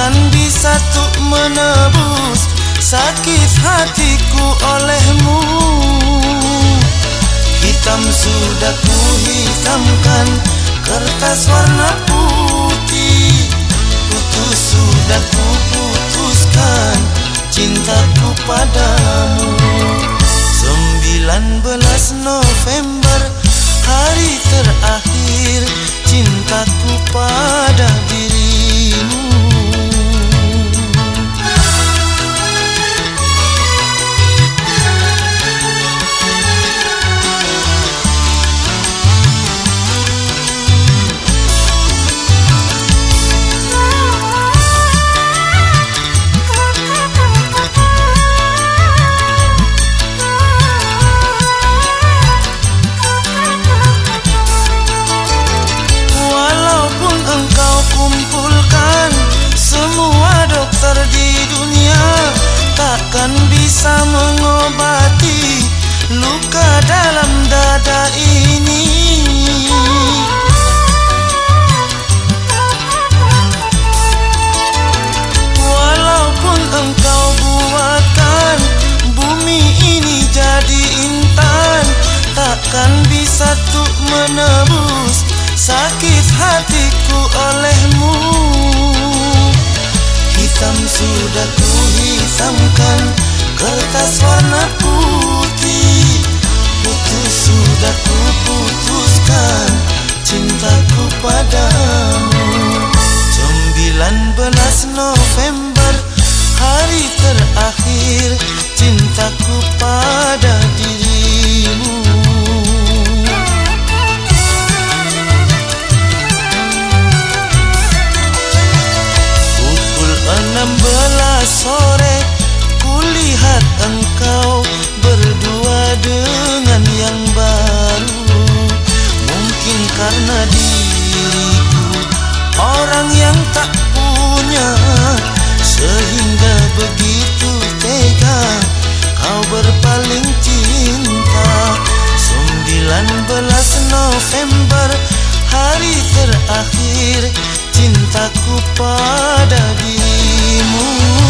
Takkan bisa tuh menebus sakit hatiku olehmu. Hitam sudah ku hitamkan kertas warna putih. Putus sudah ku putuskan cintaku padamu. 19 November hari terakhir cintaku pada bisa mengobati luka dalam dada ini. Walaupun engkau buatkan bumi ini jadi intan Takkan bisa tuh menebus sakit hatiku olehmu. Hitam sudah ku Kertas warna putih Itu sudah kuputuskan. Cintaku padamu. Belas November Hari terakhir. Cintaku padamu. karena diriku orang yang tak punya. Sehingga begitu tega kau berpaling cinta. 19 November hari terakhir cintaku pada dirimu.